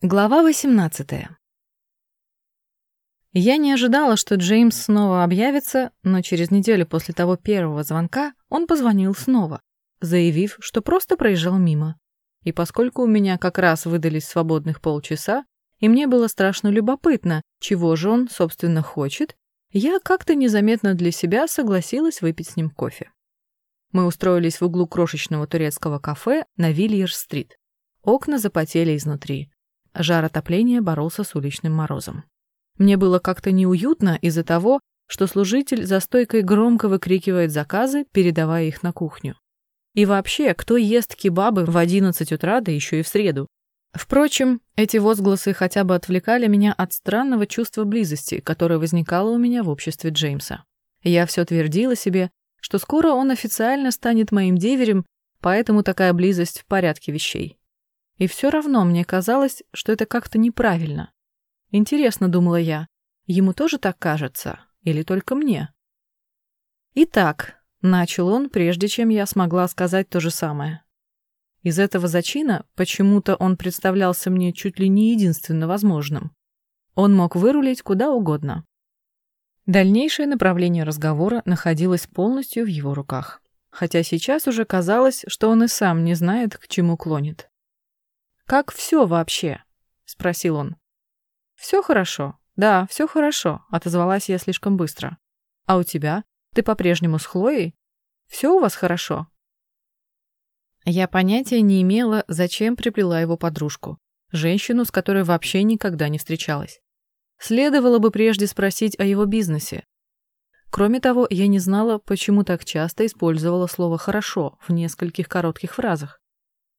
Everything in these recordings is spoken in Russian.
Глава 18. Я не ожидала, что Джеймс снова объявится, но через неделю после того первого звонка он позвонил снова, заявив, что просто проезжал мимо. И поскольку у меня как раз выдались свободных полчаса, и мне было страшно любопытно, чего же он, собственно, хочет, я как-то незаметно для себя согласилась выпить с ним кофе. Мы устроились в углу крошечного турецкого кафе на Вильерс-стрит. Окна запотели изнутри. Жар отопления боролся с уличным морозом. Мне было как-то неуютно из-за того, что служитель за стойкой громко выкрикивает заказы, передавая их на кухню. И вообще, кто ест кебабы в 11 утра, да еще и в среду? Впрочем, эти возгласы хотя бы отвлекали меня от странного чувства близости, которое возникало у меня в обществе Джеймса. Я все твердила себе, что скоро он официально станет моим деверем, поэтому такая близость в порядке вещей. И все равно мне казалось, что это как-то неправильно. Интересно, думала я, ему тоже так кажется или только мне? Итак, начал он, прежде чем я смогла сказать то же самое. Из этого зачина почему-то он представлялся мне чуть ли не единственно возможным. Он мог вырулить куда угодно. Дальнейшее направление разговора находилось полностью в его руках, хотя сейчас уже казалось, что он и сам не знает, к чему клонит. «Как все вообще?» — спросил он. «Все хорошо. Да, все хорошо», — отозвалась я слишком быстро. «А у тебя? Ты по-прежнему с Хлоей? Все у вас хорошо?» Я понятия не имела, зачем приплела его подружку, женщину, с которой вообще никогда не встречалась. Следовало бы прежде спросить о его бизнесе. Кроме того, я не знала, почему так часто использовала слово «хорошо» в нескольких коротких фразах.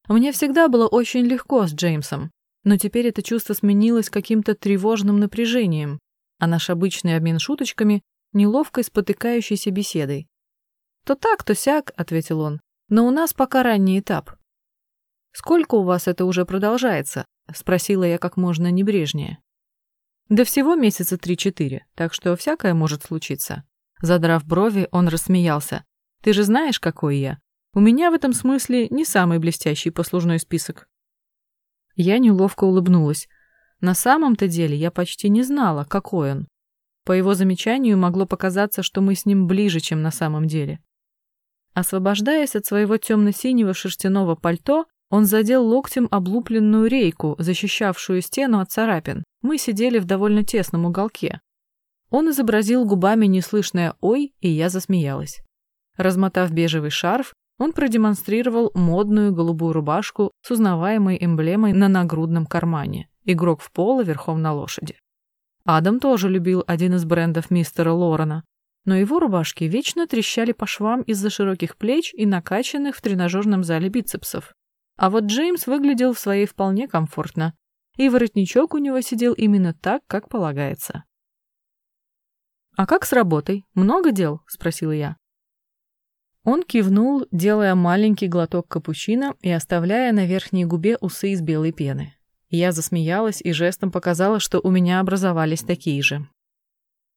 Мне всегда было очень легко с Джеймсом, но теперь это чувство сменилось каким-то тревожным напряжением, а наш обычный обмен шуточками — неловкой спотыкающейся беседой. «То так, то сяк», — ответил он, — «но у нас пока ранний этап». «Сколько у вас это уже продолжается?» — спросила я как можно небрежнее. «Да всего месяца три-четыре, так что всякое может случиться». Задрав брови, он рассмеялся. «Ты же знаешь, какой я. У меня в этом смысле не самый блестящий послужной список. Я неловко улыбнулась. На самом-то деле я почти не знала, какой он. По его замечанию могло показаться, что мы с ним ближе, чем на самом деле. Освобождаясь от своего темно-синего шерстяного пальто, он задел локтем облупленную рейку, защищавшую стену от царапин. Мы сидели в довольно тесном уголке. Он изобразил губами неслышное «ой», и я засмеялась. Размотав бежевый шарф, он продемонстрировал модную голубую рубашку с узнаваемой эмблемой на нагрудном кармане. Игрок в поло верхом на лошади. Адам тоже любил один из брендов мистера Лорена, но его рубашки вечно трещали по швам из-за широких плеч и накачанных в тренажерном зале бицепсов. А вот Джеймс выглядел в своей вполне комфортно, и воротничок у него сидел именно так, как полагается. «А как с работой? Много дел?» – спросила я. Он кивнул, делая маленький глоток капучино и оставляя на верхней губе усы из белой пены. Я засмеялась и жестом показала, что у меня образовались такие же.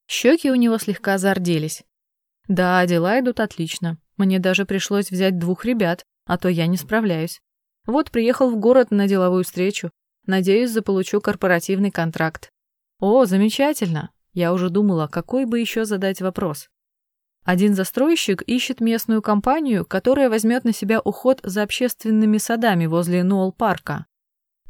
Щеки у него слегка зарделись. Да, дела идут отлично. Мне даже пришлось взять двух ребят, а то я не справляюсь. Вот приехал в город на деловую встречу. Надеюсь, заполучу корпоративный контракт. О, замечательно. Я уже думала, какой бы еще задать вопрос. Один застройщик ищет местную компанию, которая возьмет на себя уход за общественными садами возле Ноул-парка.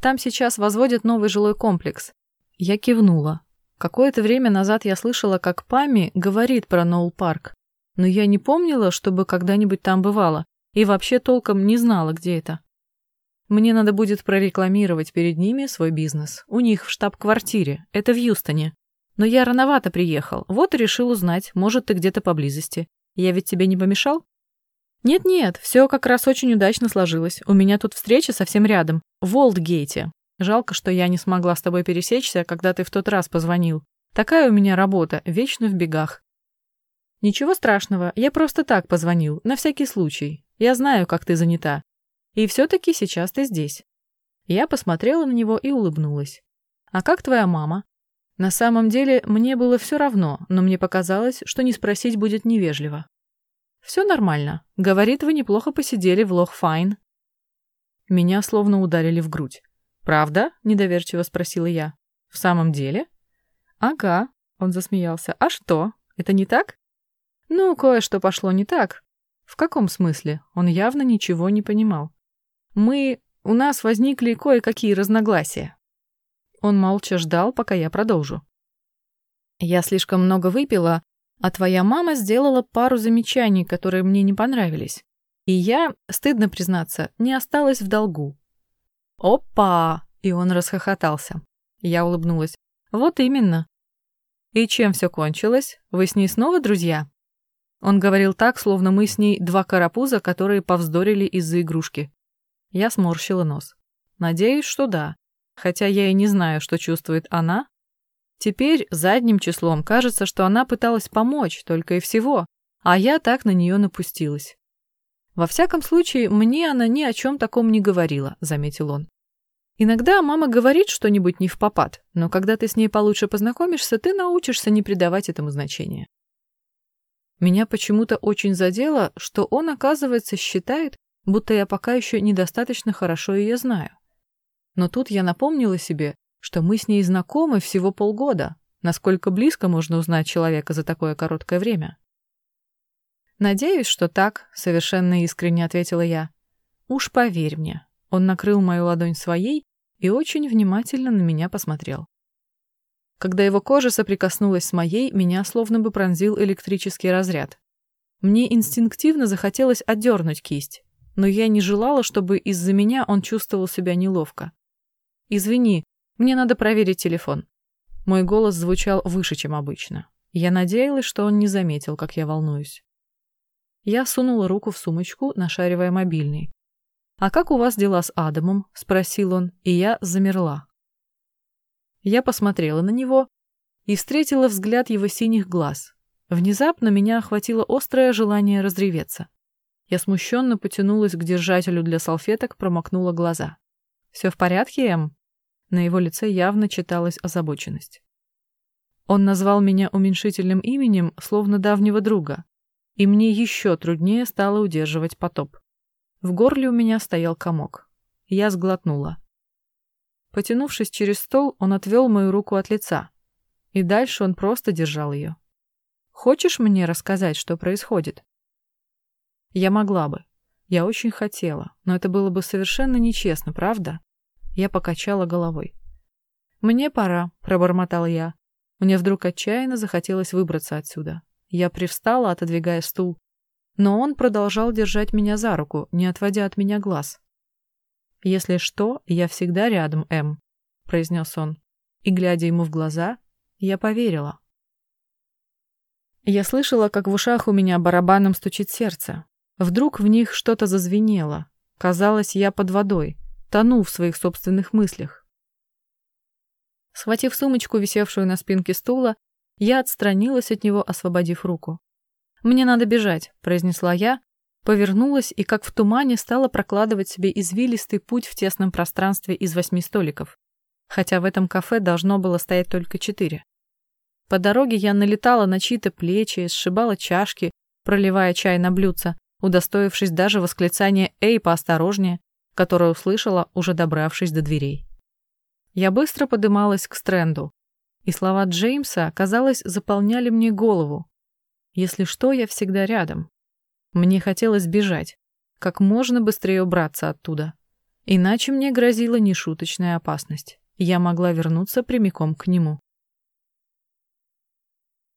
Там сейчас возводят новый жилой комплекс. Я кивнула. Какое-то время назад я слышала, как Пами говорит про Ноул-парк, но я не помнила, чтобы когда-нибудь там бывала, и вообще толком не знала, где это. Мне надо будет прорекламировать перед ними свой бизнес. У них в штаб-квартире, это в Юстоне. Но я рановато приехал, вот и решил узнать, может, ты где-то поблизости. Я ведь тебе не помешал? Нет-нет, все как раз очень удачно сложилось. У меня тут встреча совсем рядом, в Олдгейте. Жалко, что я не смогла с тобой пересечься, когда ты в тот раз позвонил. Такая у меня работа, вечно в бегах. Ничего страшного, я просто так позвонил, на всякий случай. Я знаю, как ты занята. И все-таки сейчас ты здесь. Я посмотрела на него и улыбнулась. А как твоя мама? На самом деле, мне было все равно, но мне показалось, что не спросить будет невежливо. «Все нормально. Говорит, вы неплохо посидели в Лох-Файн». Меня словно ударили в грудь. «Правда?» — недоверчиво спросила я. «В самом деле?» «Ага», — он засмеялся. «А что? Это не так?» «Ну, кое-что пошло не так». «В каком смысле?» Он явно ничего не понимал. «Мы... У нас возникли кое-какие разногласия». Он молча ждал, пока я продолжу. «Я слишком много выпила, а твоя мама сделала пару замечаний, которые мне не понравились. И я, стыдно признаться, не осталась в долгу». «Опа!» — и он расхохотался. Я улыбнулась. «Вот именно. И чем все кончилось? Вы с ней снова друзья? Он говорил так, словно мы с ней два карапуза, которые повздорили из-за игрушки. Я сморщила нос. Надеюсь, что да. Хотя я и не знаю, что чувствует она. Теперь задним числом кажется, что она пыталась помочь, только и всего, а я так на нее напустилась. Во всяком случае, мне она ни о чем таком не говорила, заметил он. Иногда мама говорит что-нибудь не в попад, но когда ты с ней получше познакомишься, ты научишься не придавать этому значения. Меня почему-то очень задело, что он, оказывается, считает, будто я пока еще недостаточно хорошо ее знаю. Но тут я напомнила себе, что мы с ней знакомы всего полгода. Насколько близко можно узнать человека за такое короткое время? «Надеюсь, что так», — совершенно искренне ответила я. «Уж поверь мне, он накрыл мою ладонь своей и очень внимательно на меня посмотрел. Когда его кожа соприкоснулась с моей, меня словно бы пронзил электрический разряд. Мне инстинктивно захотелось отдернуть кисть, но я не желала, чтобы из-за меня он чувствовал себя неловко. «Извини, мне надо проверить телефон». Мой голос звучал выше, чем обычно. Я надеялась, что он не заметил, как я волнуюсь. Я сунула руку в сумочку, нашаривая мобильный. «А как у вас дела с Адамом?» — спросил он, и я замерла. Я посмотрела на него и встретила взгляд его синих глаз. Внезапно меня охватило острое желание разреветься. Я смущенно потянулась к держателю для салфеток, промокнула глаза. «Все в порядке, Эм?» На его лице явно читалась озабоченность. Он назвал меня уменьшительным именем, словно давнего друга, и мне еще труднее стало удерживать потоп. В горле у меня стоял комок. Я сглотнула. Потянувшись через стол, он отвел мою руку от лица. И дальше он просто держал ее. «Хочешь мне рассказать, что происходит?» Я могла бы. Я очень хотела, но это было бы совершенно нечестно, правда? Я покачала головой. «Мне пора», — пробормотал я. Мне вдруг отчаянно захотелось выбраться отсюда. Я привстала, отодвигая стул, но он продолжал держать меня за руку, не отводя от меня глаз. «Если что, я всегда рядом, Эм», — произнес он. И, глядя ему в глаза, я поверила. Я слышала, как в ушах у меня барабаном стучит сердце. Вдруг в них что-то зазвенело. Казалось, я под водой, тону в своих собственных мыслях. Схватив сумочку, висевшую на спинке стула, я отстранилась от него, освободив руку. «Мне надо бежать», — произнесла я, повернулась и, как в тумане, стала прокладывать себе извилистый путь в тесном пространстве из восьми столиков, хотя в этом кафе должно было стоять только четыре. По дороге я налетала на чьи-то плечи, сшибала чашки, проливая чай на блюдца, удостоившись даже восклицания «Эй, поосторожнее», которое услышала, уже добравшись до дверей. Я быстро подымалась к стренду, и слова Джеймса, казалось, заполняли мне голову, если что, я всегда рядом. Мне хотелось бежать, как можно быстрее убраться оттуда. Иначе мне грозила нешуточная опасность. Я могла вернуться прямиком к нему.